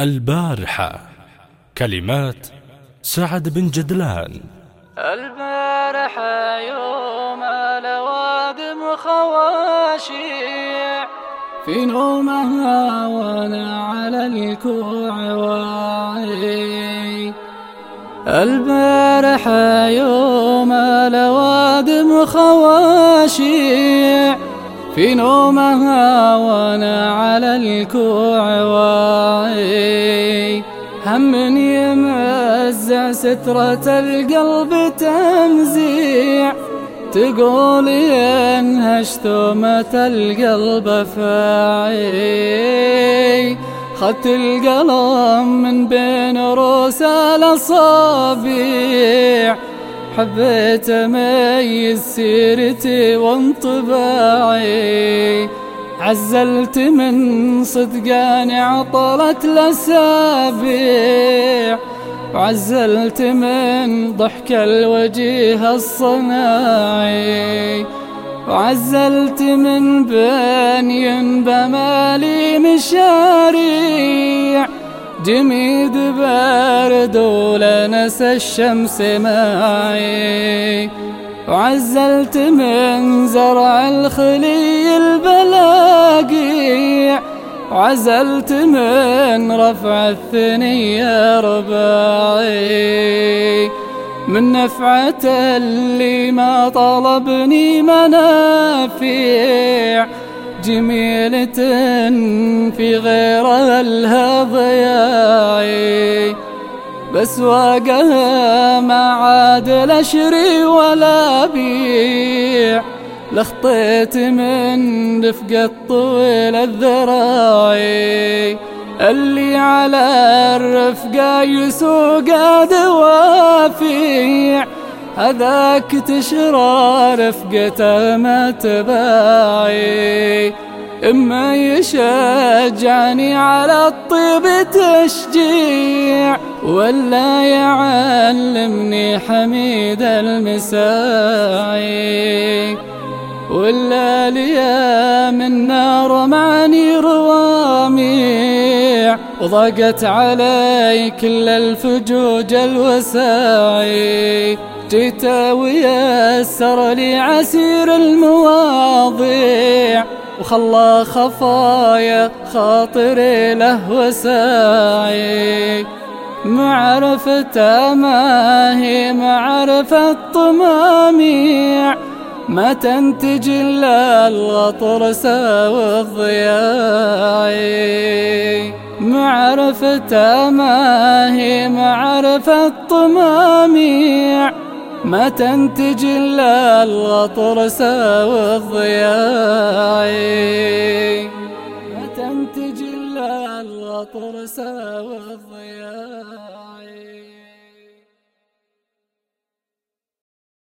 البارحة. كلمات سعد بن جدلان. البارحة يوم الوادم خواشيع في نومها وأنا على الكوع واعي. البارحة يوم الوادم خواشيع في نومها وأنا على الكوع واعي هم يمزع سترة القلب تمزيع. تقول ينهش ثومة القلب فاعي خدت القلم من بين رؤوس الأصابع حبيت أميز سيرتي وانطباعي. عزلت من صدقاني عطلت الأسابيع. وعزلت من ضحك الوجيه الصناعي. وعزلت من بني بمالي مشاريع. جميد بارد ولنس الشمس معي. وعزلت من زرع الخلي البلاقيع وعزلت من رفع الثنية رباعي. من نفعة اللي ما طلبني منافيع جميلة في غير الهضياعي بس واقها ما عاد لشري ولا بيع. لخطيت من دفق الطويل الذراعي. اللي على الرفقة يسوق دوافيع هذاك تشرى رفقته ما تباعي. إما يشجعني على الطيب تشجيع ولا يعلمني حميد المساعي. ولا ليا من نار معني رواميع وضاقت علي كل الفجوج الوساعي. جيت ويسر لي عسير المواضيع وخلى خفايا خاطري له وساعي. معرفة ما هي معرفة طماميع ما تنتج إلا الغطرس والضياعي معرفة ما هي معرفة طماميع ما تنتج إلا الغطرس والضياعي ما تنتج إلا الغطرس والضياعي